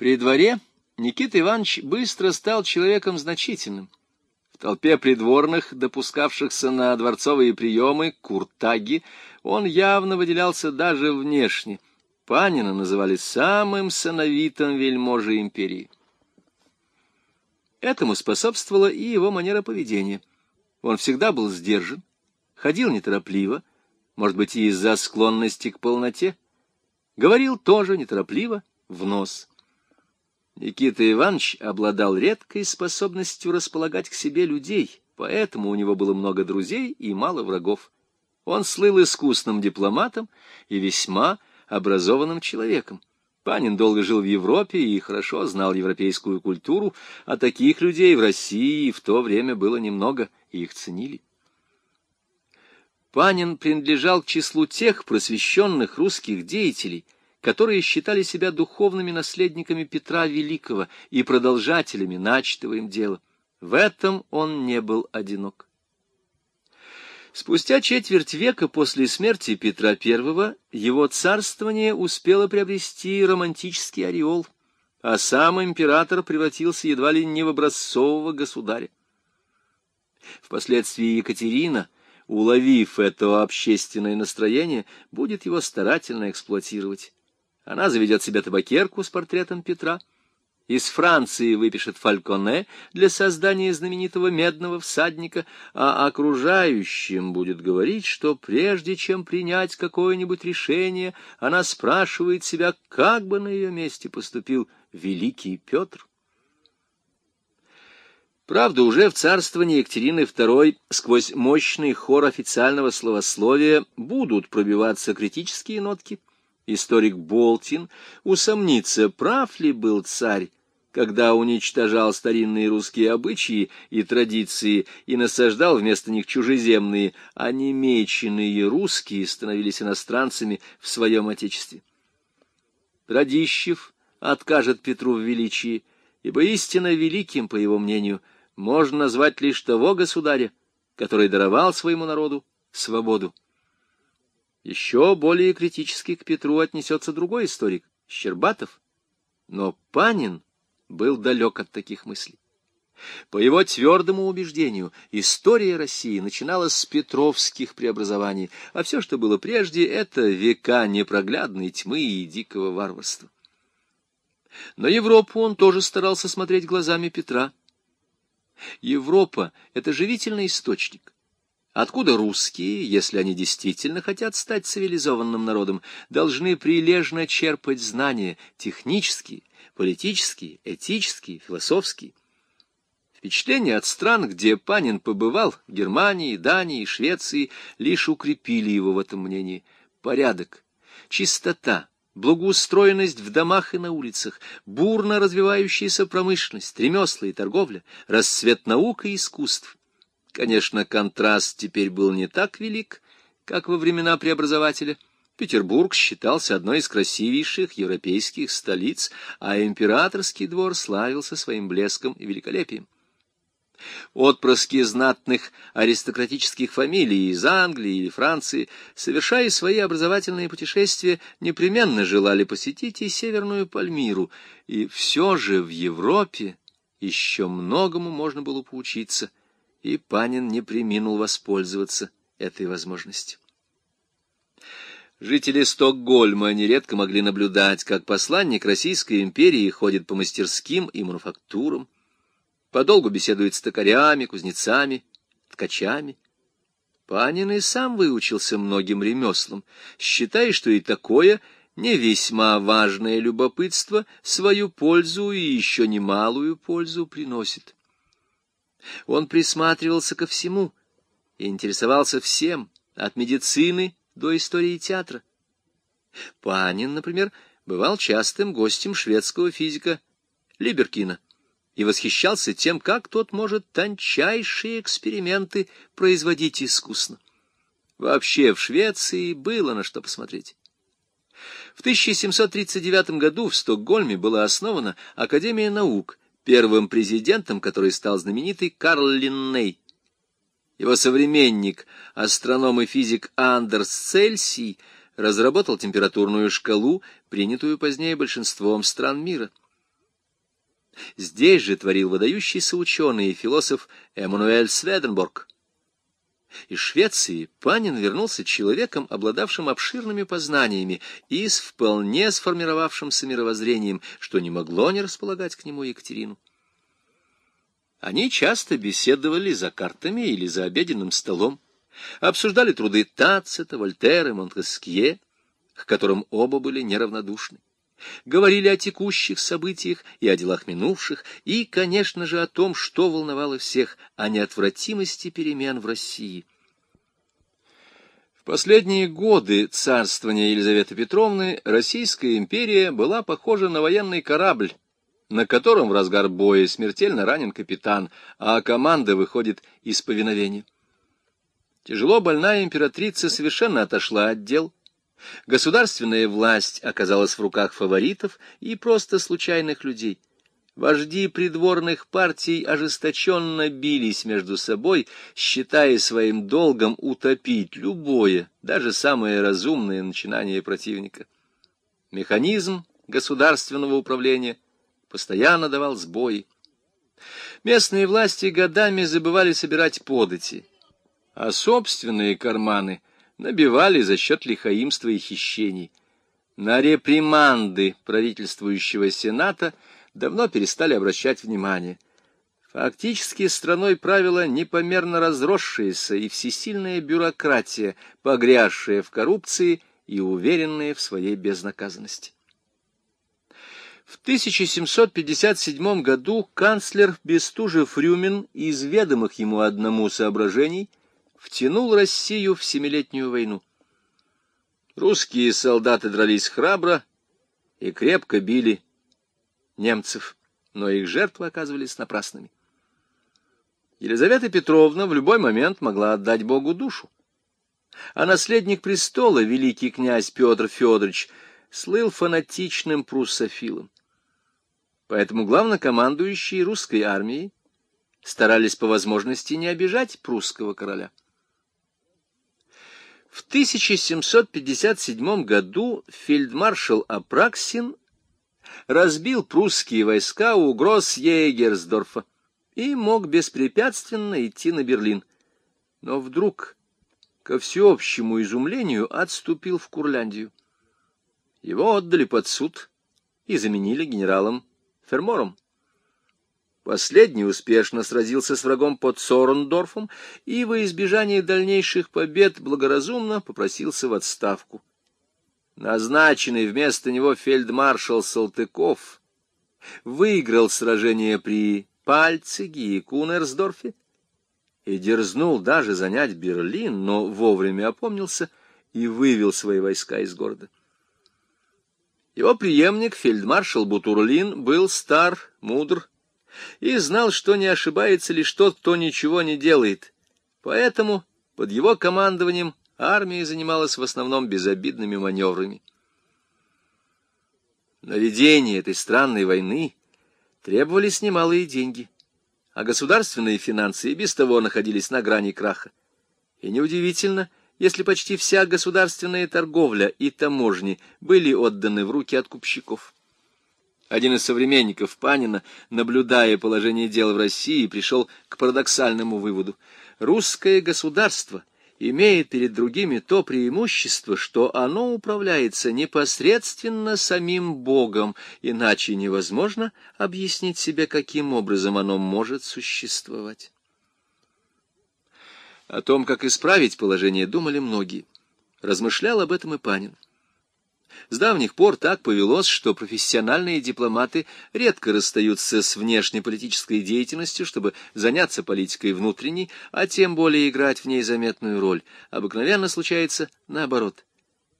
При дворе Никита Иванович быстро стал человеком значительным. В толпе придворных, допускавшихся на дворцовые приемы, куртаги, он явно выделялся даже внешне. Панина называли самым сановитым вельможей империи. Этому способствовала и его манера поведения. Он всегда был сдержан, ходил неторопливо, может быть, и из-за склонности к полноте, говорил тоже неторопливо, в нос. Никита Иванович обладал редкой способностью располагать к себе людей, поэтому у него было много друзей и мало врагов. Он слыл искусным дипломатом и весьма образованным человеком. Панин долго жил в Европе и хорошо знал европейскую культуру, а таких людей в России в то время было немного, и их ценили. Панин принадлежал к числу тех просвещенных русских деятелей, которые считали себя духовными наследниками Петра Великого и продолжателями начатого им дела. В этом он не был одинок. Спустя четверть века после смерти Петра I его царствование успело приобрести романтический ореол, а сам император превратился едва ли не в образцового государя. Впоследствии Екатерина, уловив это общественное настроение, будет его старательно эксплуатировать. Она заведет себе табакерку с портретом Петра, из Франции выпишет Фальконе для создания знаменитого медного всадника, а окружающим будет говорить, что прежде чем принять какое-нибудь решение, она спрашивает себя, как бы на ее месте поступил великий Петр. Правда, уже в царствовании Екатерины II сквозь мощный хор официального словословия будут пробиваться критические нотки. Историк Болтин усомнится, прав ли был царь, когда уничтожал старинные русские обычаи и традиции и насаждал вместо них чужеземные, а немеченные русские становились иностранцами в своем отечестве. Радищев откажет Петру в величии, ибо истинно великим, по его мнению, можно назвать лишь того государя, который даровал своему народу свободу. Еще более критически к Петру отнесется другой историк, Щербатов, но Панин — был далек от таких мыслей. По его твердому убеждению, история России начиналась с петровских преобразований, а все, что было прежде, это века непроглядной тьмы и дикого варварства. На Европу он тоже старался смотреть глазами Петра. Европа — это живительный источник. Откуда русские, если они действительно хотят стать цивилизованным народом, должны прилежно черпать знания технические, политические, этические, философские. Впечатления от стран, где Панин побывал, Германии, Дании, Швеции, лишь укрепили его в этом мнении. Порядок, чистота, благоустроенность в домах и на улицах, бурно развивающаяся промышленность, ремесла и торговля, расцвет наук и искусств. Конечно, контраст теперь был не так велик, как во времена преобразователя — Петербург считался одной из красивейших европейских столиц, а императорский двор славился своим блеском и великолепием. Отпрыски знатных аристократических фамилий из Англии или Франции, совершая свои образовательные путешествия, непременно желали посетить и Северную Пальмиру, и все же в Европе еще многому можно было поучиться, и Панин не приминул воспользоваться этой возможностью. Жители Стокгольма нередко могли наблюдать, как посланник Российской империи ходит по мастерским и мануфактурам, подолгу беседует с токарями, кузнецами, ткачами. Панин и сам выучился многим ремеслам, считая, что и такое не весьма важное любопытство свою пользу и еще немалую пользу приносит. Он присматривался ко всему и интересовался всем, от медицины до истории театра. Панин, например, бывал частым гостем шведского физика Либеркина и восхищался тем, как тот может тончайшие эксперименты производить искусно. Вообще в Швеции было на что посмотреть. В 1739 году в Стокгольме была основана Академия наук, первым президентом которой стал знаменитый Карл Линней. Его современник, астроном и физик Андерс Цельсий, разработал температурную шкалу, принятую позднее большинством стран мира. Здесь же творил выдающийся ученый и философ Эммануэль Сведенборг. Из Швеции Панин вернулся человеком, обладавшим обширными познаниями и с вполне сформировавшимся мировоззрением, что не могло не располагать к нему Екатерину. Они часто беседовали за картами или за обеденным столом, обсуждали труды Тацита, Вольтера, Монтескье, к которым оба были неравнодушны говорили о текущих событиях и о делах минувших, и, конечно же, о том, что волновало всех, о неотвратимости перемен в России. В последние годы царствования Елизаветы Петровны Российская империя была похожа на военный корабль, на котором в разгар боя смертельно ранен капитан, а команда выходит из повиновения. Тяжело больная императрица совершенно отошла от дел, Государственная власть оказалась в руках фаворитов и просто случайных людей. Вожди придворных партий ожесточенно бились между собой, считая своим долгом утопить любое, даже самое разумное начинание противника. Механизм государственного управления постоянно давал сбои. Местные власти годами забывали собирать подати, а собственные карманы — набивали за счет лихаимства и хищений. На реприманды правительствующего Сената давно перестали обращать внимание. Фактически страной правила непомерно разросшаяся и всесильная бюрократия, погрязшая в коррупции и уверенная в своей безнаказанности. В 1757 году канцлер Бестужев-Рюмин из ведомых ему одному соображений – втянул Россию в Семилетнюю войну. Русские солдаты дрались храбро и крепко били немцев, но их жертвы оказывались напрасными. Елизавета Петровна в любой момент могла отдать Богу душу. А наследник престола, великий князь Петр Федорович, слыл фанатичным пруссофилом. Поэтому главнокомандующие русской армией старались по возможности не обижать прусского короля. В 1757 году фельдмаршал Апраксин разбил прусские войска у угроз Егерсдорфа и мог беспрепятственно идти на Берлин. Но вдруг, ко всеобщему изумлению, отступил в Курляндию. Его отдали под суд и заменили генералом Фермором. Последний успешно сразился с врагом под Сорендорфом и во избежание дальнейших побед благоразумно попросился в отставку. Назначенный вместо него фельдмаршал Салтыков выиграл сражение при Пальциге и Кунерсдорфе и дерзнул даже занять Берлин, но вовремя опомнился и вывел свои войска из города. Его преемник, фельдмаршал Бутурлин, был стар, мудр, и знал, что не ошибается лишь тот, кто ничего не делает. Поэтому под его командованием армия занималась в основном безобидными маневрами. На ведение этой странной войны требовались немалые деньги, а государственные финансы и без того находились на грани краха. И неудивительно, если почти вся государственная торговля и таможни были отданы в руки откупщиков. Один из современников Панина, наблюдая положение дел в России, пришел к парадоксальному выводу. Русское государство имеет перед другими то преимущество, что оно управляется непосредственно самим Богом, иначе невозможно объяснить себе, каким образом оно может существовать. О том, как исправить положение, думали многие. Размышлял об этом и Панин. С давних пор так повелось, что профессиональные дипломаты редко расстаются с внешнеполитической деятельностью, чтобы заняться политикой внутренней, а тем более играть в ней заметную роль. Обыкновенно случается наоборот.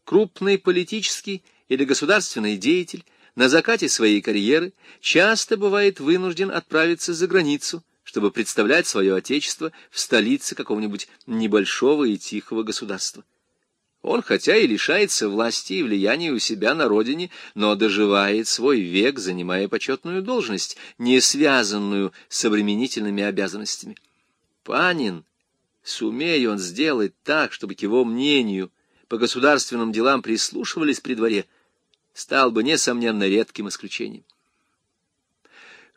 Крупный политический или государственный деятель на закате своей карьеры часто бывает вынужден отправиться за границу, чтобы представлять свое отечество в столице какого-нибудь небольшого и тихого государства. Он хотя и лишается власти и влияния у себя на родине, но доживает свой век, занимая почетную должность, не связанную с обременительными обязанностями. Панин, сумея он сделать так, чтобы к его мнению по государственным делам прислушивались при дворе, стал бы, несомненно, редким исключением.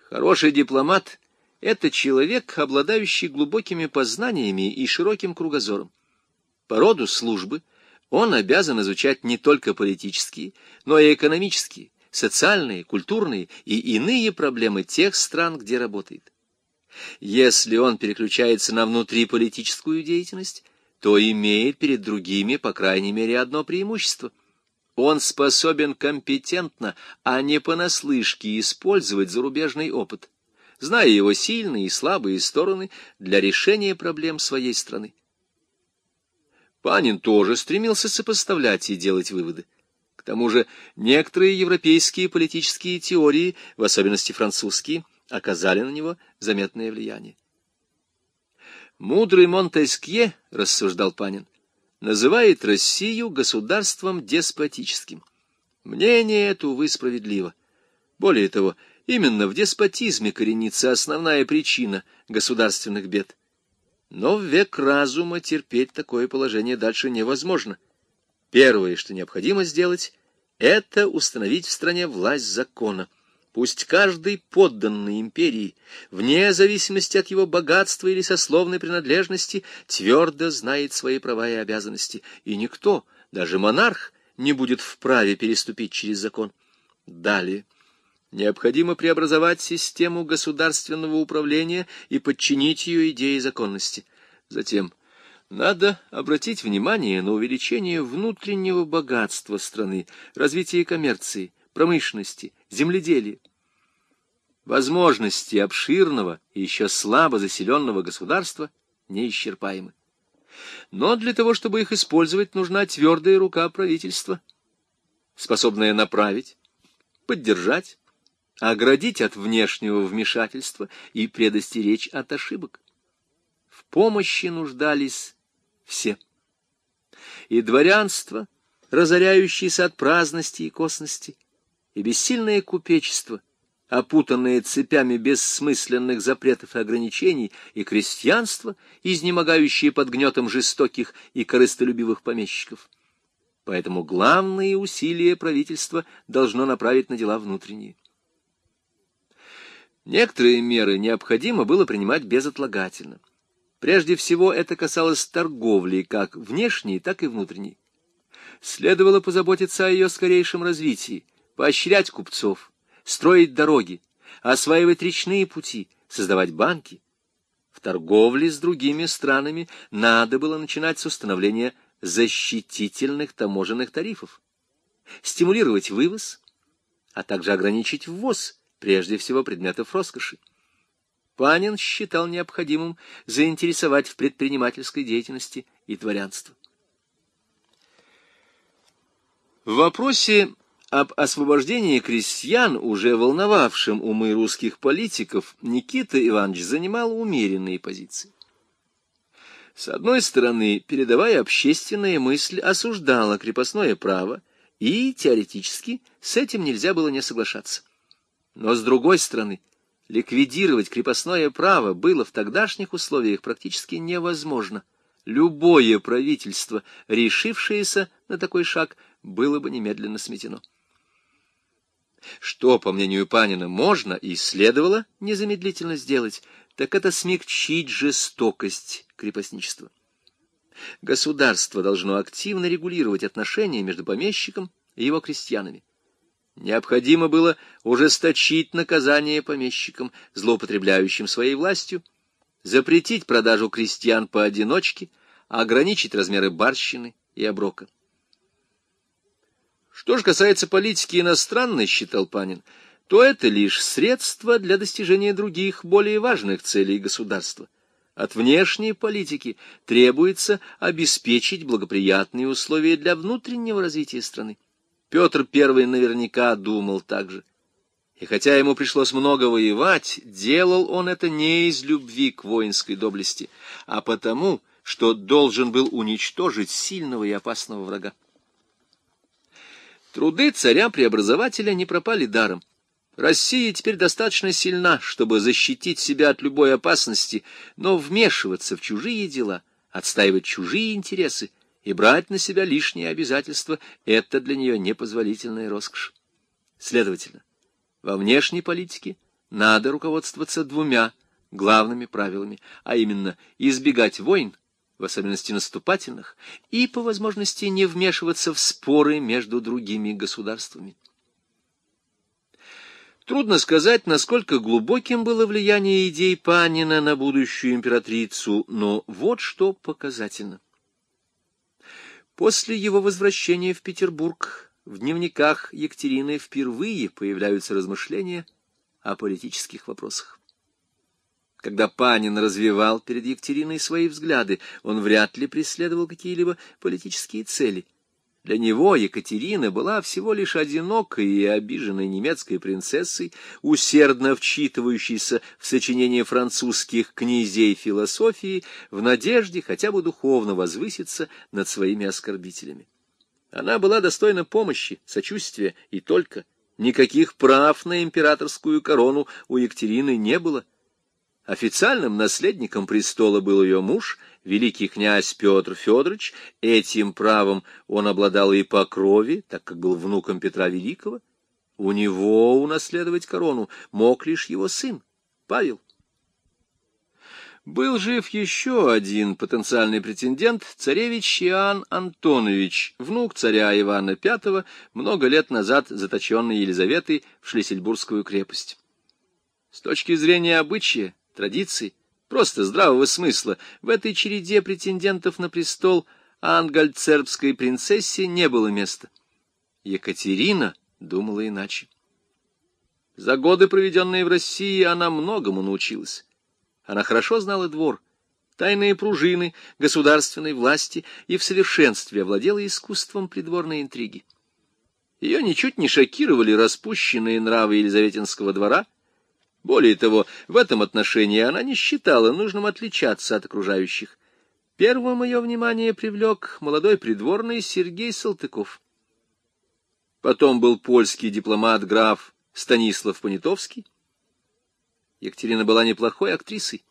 Хороший дипломат — это человек, обладающий глубокими познаниями и широким кругозором. По роду службы он обязан изучать не только политические, но и экономические, социальные, культурные и иные проблемы тех стран, где работает. Если он переключается на внутриполитическую деятельность, то имеет перед другими, по крайней мере, одно преимущество. Он способен компетентно, а не понаслышке использовать зарубежный опыт, зная его сильные и слабые стороны для решения проблем своей страны. Панин тоже стремился сопоставлять и делать выводы. К тому же некоторые европейские политические теории, в особенности французские, оказали на него заметное влияние. Мудрый Монтескье, рассуждал Панин, называет Россию государством деспотическим. Мнение это, увы, справедливо. Более того, именно в деспотизме коренится основная причина государственных бед. Но в век разума терпеть такое положение дальше невозможно. Первое, что необходимо сделать, это установить в стране власть закона. Пусть каждый подданный империи, вне зависимости от его богатства или сословной принадлежности, твердо знает свои права и обязанности, и никто, даже монарх, не будет вправе переступить через закон. Далее. Необходимо преобразовать систему государственного управления и подчинить ее идее законности. Затем надо обратить внимание на увеличение внутреннего богатства страны, развитие коммерции, промышленности, земледелия. Возможности обширного и еще слабо заселенного государства неисчерпаемы. Но для того, чтобы их использовать, нужна твердая рука правительства, способная направить, поддержать, оградить от внешнего вмешательства и предостеречь от ошибок. В помощи нуждались все. И дворянство, разоряющееся от праздности и косности, и бессильное купечество, опутанное цепями бессмысленных запретов и ограничений, и крестьянство, изнемогающее под гнетом жестоких и корыстолюбивых помещиков. Поэтому главные усилия правительства должно направить на дела внутренние. Некоторые меры необходимо было принимать безотлагательно. Прежде всего, это касалось торговли, как внешней, так и внутренней. Следовало позаботиться о ее скорейшем развитии, поощрять купцов, строить дороги, осваивать речные пути, создавать банки. В торговле с другими странами надо было начинать с установления защитительных таможенных тарифов, стимулировать вывоз, а также ограничить ввоз, прежде всего предметов роскоши. Панин считал необходимым заинтересовать в предпринимательской деятельности и дворянство. В вопросе об освобождении крестьян, уже волновавшем умы русских политиков, Никита Иванович занимал умеренные позиции. С одной стороны, передовая общественная мысль осуждала крепостное право, и, теоретически, с этим нельзя было не соглашаться. Но с другой стороны, ликвидировать крепостное право было в тогдашних условиях практически невозможно. Любое правительство, решившееся на такой шаг, было бы немедленно сметено. Что, по мнению Панина, можно и следовало незамедлительно сделать, так это смягчить жестокость крепостничества. Государство должно активно регулировать отношения между помещиком и его крестьянами. Необходимо было ужесточить наказание помещикам, злоупотребляющим своей властью, запретить продажу крестьян поодиночке, ограничить размеры барщины и оброка. Что же касается политики иностранной, считал Панин, то это лишь средство для достижения других, более важных целей государства. От внешней политики требуется обеспечить благоприятные условия для внутреннего развития страны. Петр I наверняка думал так же. И хотя ему пришлось много воевать, делал он это не из любви к воинской доблести, а потому, что должен был уничтожить сильного и опасного врага. Труды царя-преобразователя не пропали даром. Россия теперь достаточно сильна, чтобы защитить себя от любой опасности, но вмешиваться в чужие дела, отстаивать чужие интересы — и брать на себя лишние обязательства — это для нее непозволительная роскошь. Следовательно, во внешней политике надо руководствоваться двумя главными правилами, а именно избегать войн, в особенности наступательных, и по возможности не вмешиваться в споры между другими государствами. Трудно сказать, насколько глубоким было влияние идей Панина на будущую императрицу, но вот что показательно. После его возвращения в Петербург в дневниках Екатерины впервые появляются размышления о политических вопросах. Когда Панин развивал перед Екатериной свои взгляды, он вряд ли преследовал какие-либо политические цели. Для него Екатерина была всего лишь одинокой и обиженной немецкой принцессой, усердно вчитывающейся в сочинение французских князей философии в надежде хотя бы духовно возвыситься над своими оскорбителями. Она была достойна помощи, сочувствия и только. Никаких прав на императорскую корону у Екатерины не было. Официальным наследником престола был ее муж, великий князь Петр Федорович. Этим правом он обладал и по крови, так как был внуком Петра Великого. У него унаследовать корону мог лишь его сын, Павел. Был жив еще один потенциальный претендент, царевич Иоанн Антонович, внук царя Ивана V, много лет назад заточенный Елизаветой в Шлиссельбургскую крепость. С точки зрения обычая, традиций, просто здравого смысла, в этой череде претендентов на престол ангальцербской принцессе не было места. Екатерина думала иначе. За годы, проведенные в России, она многому научилась. Она хорошо знала двор, тайные пружины государственной власти и в совершенстве овладела искусством придворной интриги. Ее ничуть не шокировали распущенные нравы Елизаветинского двора. Более того, в этом отношении она не считала нужным отличаться от окружающих. Первым ее внимание привлек молодой придворный Сергей Салтыков. Потом был польский дипломат граф Станислав Понятовский, Екатерина была неплохой актрисой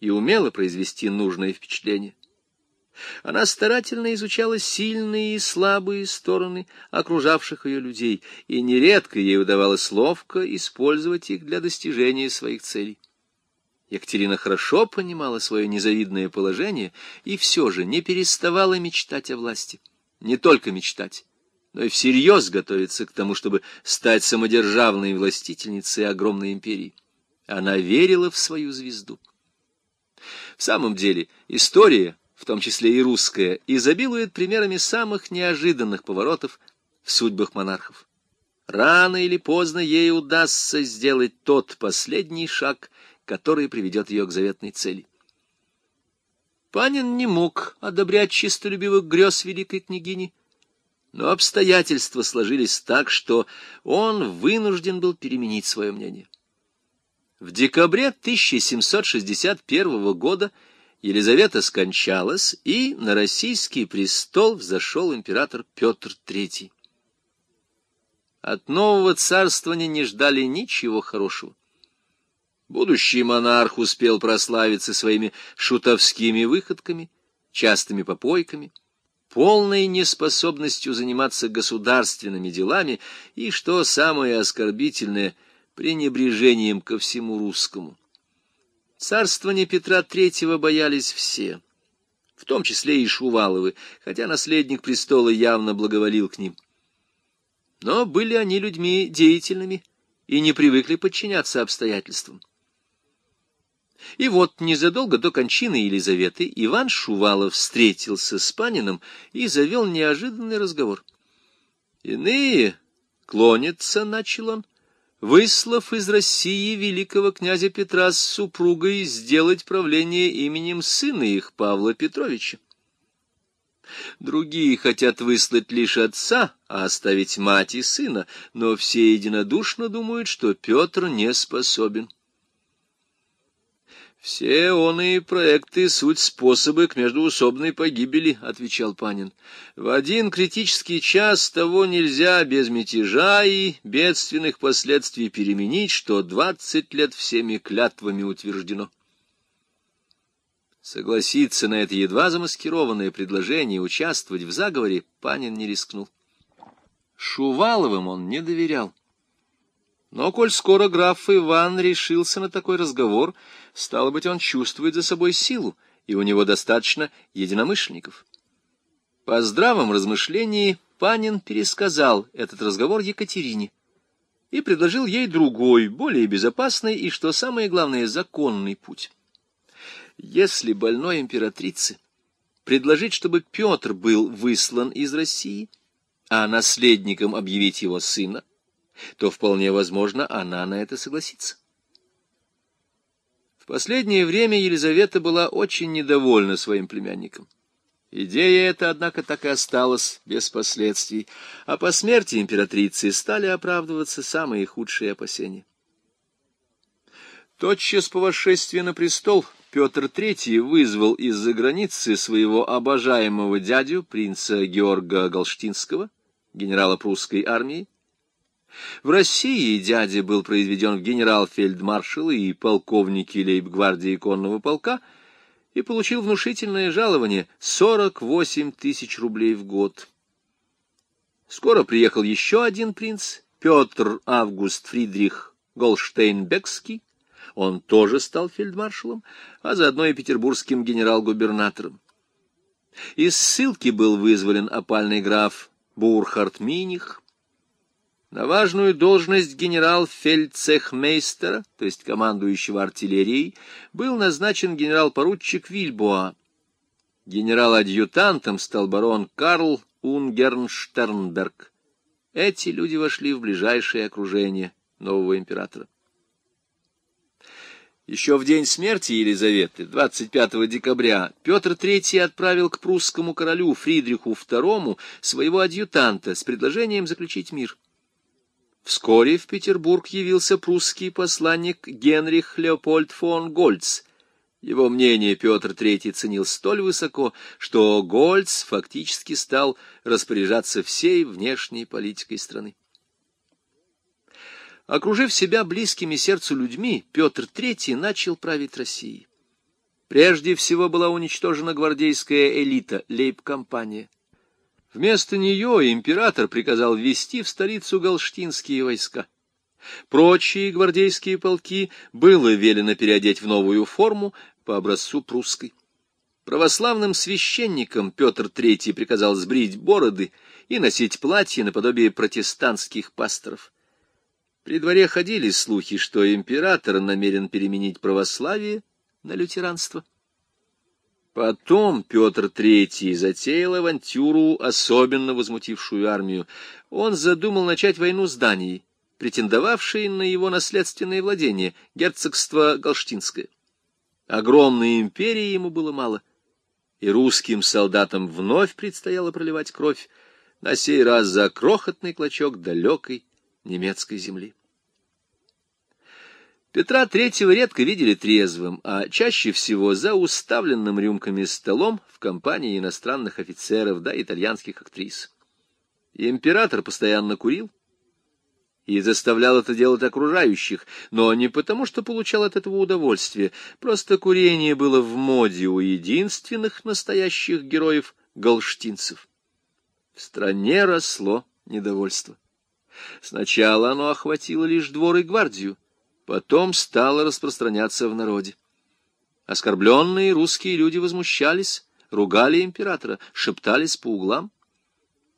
и умела произвести нужное впечатление. Она старательно изучала сильные и слабые стороны окружавших ее людей, и нередко ей удавалось ловко использовать их для достижения своих целей. Екатерина хорошо понимала свое незавидное положение и все же не переставала мечтать о власти. Не только мечтать, но и всерьез готовиться к тому, чтобы стать самодержавной властительницей огромной империи. Она верила в свою звезду. В самом деле, история, в том числе и русская, изобилует примерами самых неожиданных поворотов в судьбах монархов. Рано или поздно ей удастся сделать тот последний шаг, который приведет ее к заветной цели. Панин не мог одобрять чистолюбивых грез великой княгини, но обстоятельства сложились так, что он вынужден был переменить свое мнение. В декабре 1761 года Елизавета скончалась, и на российский престол взошел император Петр III. От нового царствования не ждали ничего хорошего. Будущий монарх успел прославиться своими шутовскими выходками, частыми попойками, полной неспособностью заниматься государственными делами и, что самое оскорбительное – пренебрежением ко всему русскому. Царствование Петра Третьего боялись все, в том числе и Шуваловы, хотя наследник престола явно благоволил к ним. Но были они людьми деятельными и не привыкли подчиняться обстоятельствам. И вот незадолго до кончины Елизаветы Иван Шувалов встретился с Паниным и завел неожиданный разговор. «Иные клонятся», — начал он, — выслав из России великого князя Петра с супругой сделать правление именем сына их, Павла Петровича. Другие хотят выслать лишь отца, а оставить мать и сына, но все единодушно думают, что Петр не способен. «Все оные проекты — суть способы к междуусобной погибели», — отвечал Панин. «В один критический час того нельзя без мятежа и бедственных последствий переменить, что двадцать лет всеми клятвами утверждено». Согласиться на это едва замаскированное предложение участвовать в заговоре Панин не рискнул. Шуваловым он не доверял. Но коль скоро граф Иван решился на такой разговор, стало быть, он чувствует за собой силу, и у него достаточно единомышленников. По здравом размышлении Панин пересказал этот разговор Екатерине и предложил ей другой, более безопасный и, что самое главное, законный путь. Если больной императрице предложить, чтобы Петр был выслан из России, а наследником объявить его сына, то вполне возможно, она на это согласится. В последнее время Елизавета была очень недовольна своим племянником. Идея эта, однако, так и осталась без последствий, а по смерти императрицы стали оправдываться самые худшие опасения. Тотчас по восшествии на престол Петр III вызвал из-за границы своего обожаемого дядю, принца Георга Галштинского, генерала прусской армии, в России дядя был произведен в генерал-фельдмаршалы и полковники лейб-гвардии конного полка и получил внушительное жалование — 48 тысяч рублей в год. Скоро приехал еще один принц, Петр Август Фридрих Голштейнбекский. Он тоже стал фельдмаршалом, а заодно и петербургским генерал-губернатором. Из ссылки был вызволен опальный граф Бурхард Миних, на важную должность генерал-фельдцехмейстера, то есть командующего артиллерией, был назначен генерал-поручик Вильбоа. Генерал-адъютантом стал барон Карл Унгернштернберг. Эти люди вошли в ближайшее окружение нового императора. Еще в день смерти Елизаветы, 25 декабря, Петр III отправил к прусскому королю Фридриху II своего адъютанта с предложением заключить мир. Вскоре в Петербург явился прусский посланник Генрих Леопольд фон Гольц. Его мнение Петр III ценил столь высоко, что Гольц фактически стал распоряжаться всей внешней политикой страны. Окружив себя близкими сердцу людьми, Петр III начал править Россией. Прежде всего была уничтожена гвардейская элита, лейб-компания. Вместо нее император приказал ввести в столицу галштинские войска. Прочие гвардейские полки было велено переодеть в новую форму по образцу прусской. Православным священникам Петр III приказал сбрить бороды и носить платья наподобие протестантских пасторов. При дворе ходили слухи, что император намерен переменить православие на лютеранство. Потом Петр III затеял авантюру, особенно возмутившую армию. Он задумал начать войну с Данией, претендовавшей на его наследственное владение, герцогство Галштинское. Огромной империи ему было мало, и русским солдатам вновь предстояло проливать кровь, на сей раз за крохотный клочок далекой немецкой земли. Петра Третьего редко видели трезвым, а чаще всего за уставленным рюмками столом в компании иностранных офицеров да итальянских актрис. Император постоянно курил и заставлял это делать окружающих, но не потому, что получал от этого удовольствие, просто курение было в моде у единственных настоящих героев галштинцев. В стране росло недовольство. Сначала оно охватило лишь двор и гвардию, потом стало распространяться в народе. Оскорбленные русские люди возмущались, ругали императора, шептались по углам.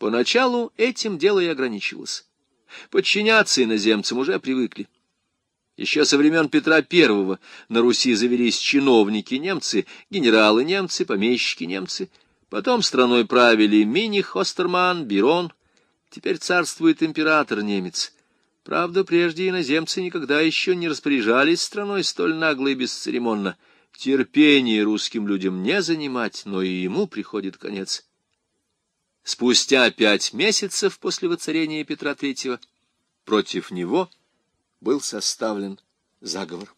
Поначалу этим дело и ограничивалось. Подчиняться иноземцам уже привыкли. Еще со времен Петра I на Руси завелись чиновники-немцы, генералы-немцы, помещики-немцы. Потом страной правили Миних, Остерман, Бирон. Теперь царствует император-немец. Правда, прежде иноземцы никогда еще не распоряжались страной столь нагло и бесцеремонно. Терпение русским людям не занимать, но и ему приходит конец. Спустя пять месяцев после воцарения Петра III против него был составлен заговор.